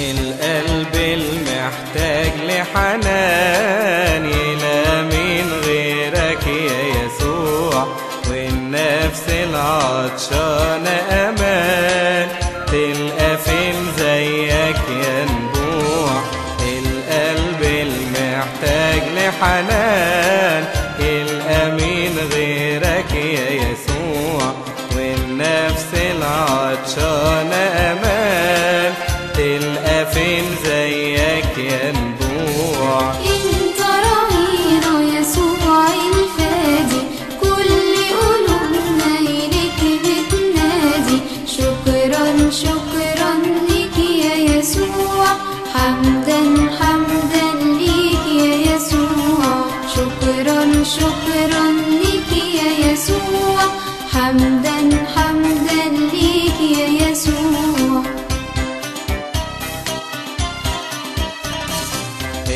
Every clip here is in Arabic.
القلب المحتاج لحنان لا من غيرك يا يسوع والنفس العطشانة أمان. تلقى فين زيك ينبوع القلب المحتاج لحنان. فين زيك ينبوع انت رأينا يسوع الفادي كل قلوبنا إليك بتنادي. شكرا شكرا ليك يا يسوع حمدا حمدا ليك يا يسوع. شكرا شكرا ليك يا يسوع حمدا حمدا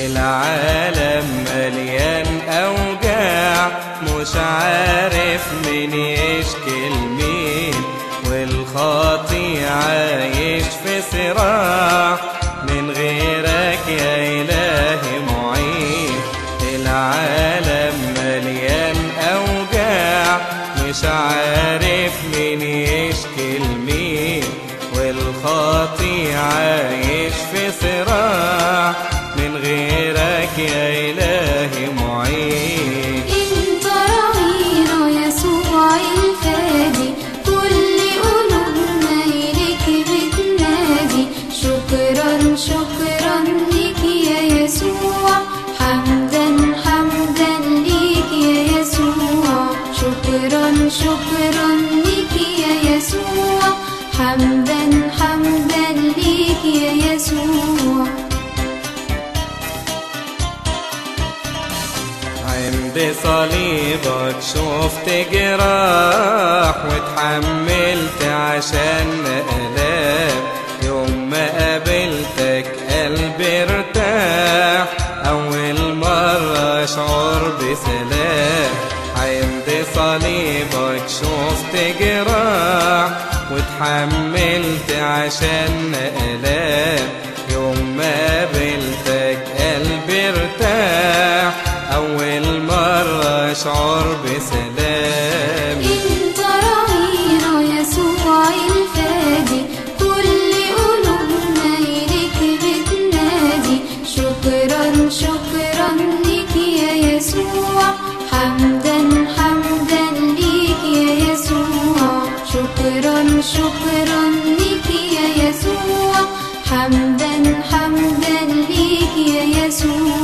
العالم مليان أوجاع مش عارف مين يشكي لمين والخاطي عايش في صراع. من غيرك يا إلهي معين العالم مليان أوجاع مش عارف مين يشكي لمين والخاطي عايش في صراع. من غيرك يا إلهي معين. انت رأينا يسوع الفادي كل قلوبنا إليك بتنادي شكرا شكرا ليك يا يسوع. حمدا حمدا ليك يا يسوع. شكرا شكرا ليك يا يسوع. حمدا عند صليبك شفت جراح واتحملت عشان آلام يوم ما قابلتك قلبي ارتاح. أول مرة أشعر بسلام عند صليبك شفت جراح واتحملت عشان آلام يوم ما قابلتك شكرا ليك يا يسوع حمدا حمدا ليك يا يسوع.